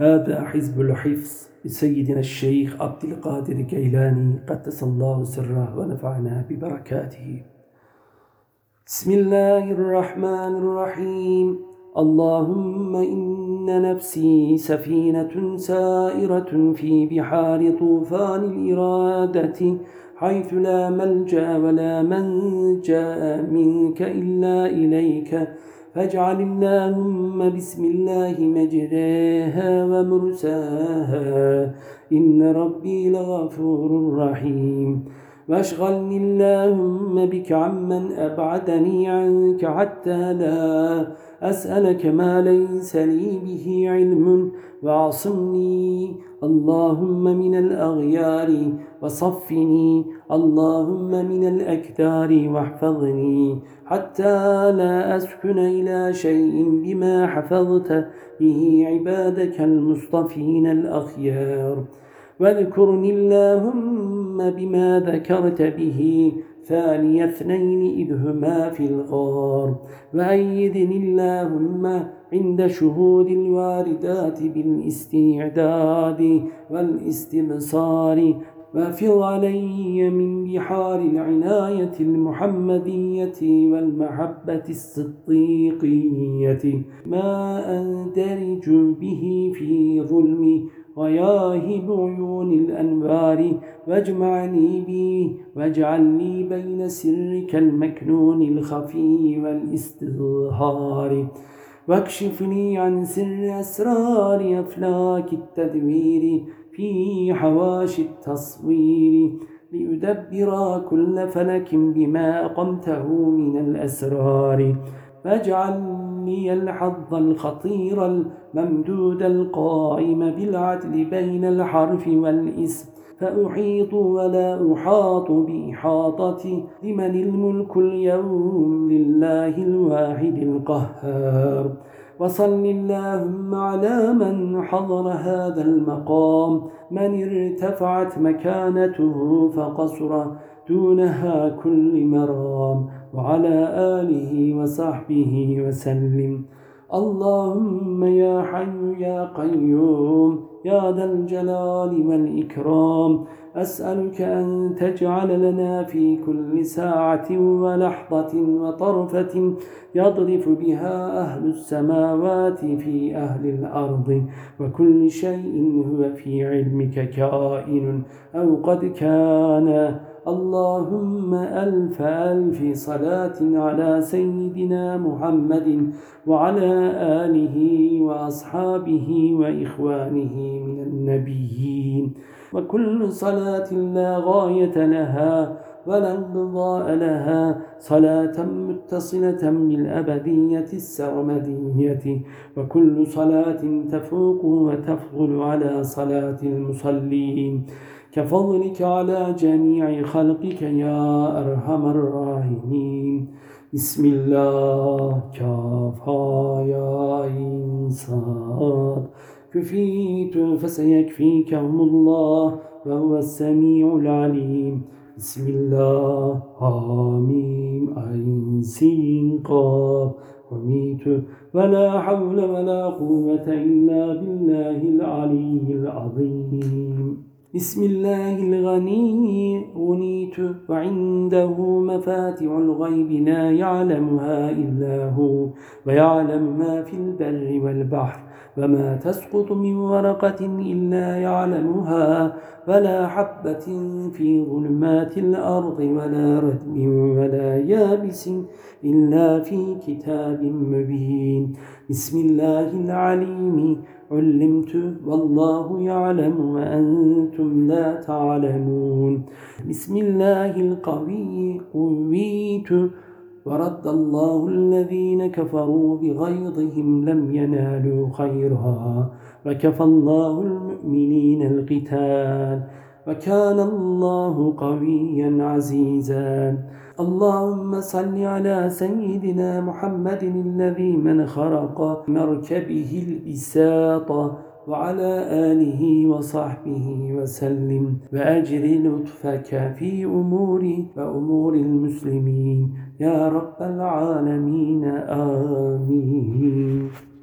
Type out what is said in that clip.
هذا حزب الحفظ لسيدنا الشيخ عبد القادر الجيلاني قدس الله سره ونفعنا ببركاته. بسم الله الرحمن الرحيم. اللهم إن نفسي سفينة سائرة في بحار طوفان الإرادة حيث لا ملجأ ولا منجأ منك إلا إليك. فاجعل اللهم بسم الله مجريها ومرساها. إن ربي لغفور رحيم. واشغلني اللهم بك عمن أبعدني عنك حتى لا أسألك ما ليس لي به علم وعصمني اللهم من الأغيار وصفني اللهم من الأكثار واحفظني حتى لا أسكن إلى شيء بما حفظت به عبادك المصطفين الأخيار. واذكرني اللهم بما ذكرت به ثاني اثنين إذ هما في الغار. وأيدني اللهم عند شهود الواردات بالاستعداد والاستبصار وافض علي من بحار العناية المحمدية والمحبة الصديقية. ما أندرج به في ظلم وياهب عيون الأنوار. واجمعني بي واجعلني بين سرك المكنون الخفي والاستظهار. واكشفني عن سر أسرار أفلاك التدوير في حواشي التصوير. ليدبر كل فلك بما أقمته من الأسرار. فاجعل لي الحظ الخطير الممدود القائم بالعدل بين الحرف والاسم. فأحيط ولا أحاط بإحاطتي. لمن الملك اليوم لله الواحد القهار. وصل اللهم على من حضر هذا المقام. من ارتفعت مكانته فقصر دونها كل مرام. وعلى آله وصحبه وسلم. اللهم يا حي يا قيوم يا ذا الجلال والإكرام. أسألك أن تجعل لنا في كل ساعة ولحظة وطرفة يضرف بها أهل السماوات في أهل الأرض. وكل شيء هو في علمك كائن أو قد كان. اللهم ألف ألف صلاة على سيدنا محمد وعلى آله وأصحابه وإخوانه من النبيين. وكل صلاة لا غاية لها ولا انقضاء لها صلاة متصلة بالأبدية السرمدية. وكل صلاة تفوق وتفضل على صلاة المصلين. كفضلك على جميع خلقك يا أرحم الراحمين. بسم الله. كافا يا إنسان. كفيت فسيكفيكهم الله وهو السميع العليم. بسم الله. آمين عين سين قاب وميت ولا حول ولا قوة إلا بالله العلي العظيم. بسم الله الغني غنيت وعنده مفاتع الغيب لا يعلمها إلا هو ويعلم ما في البر والبحر وما تسقط من ورقة إلا يعلمها ولا حبة في ظلمات الأرض ولا ردم ولا يابس إلا في كتاب مبين بسم الله العليم. علمت والله يعلم وأنتم لا تعلمون. بسم الله القوي قويت. ورد الله الذين كفروا بغيظهم لم ينالوا خيرها. وكفى الله المؤمنين القتال. وكان الله قويا عزيزا. اللهم صل على سيدنا محمد الذي من خرق مركبه البساط وعلى آله وصحبه وسلم. وأجر لطفك في أمور وأمور المسلمين. يا رب العالمين آمين.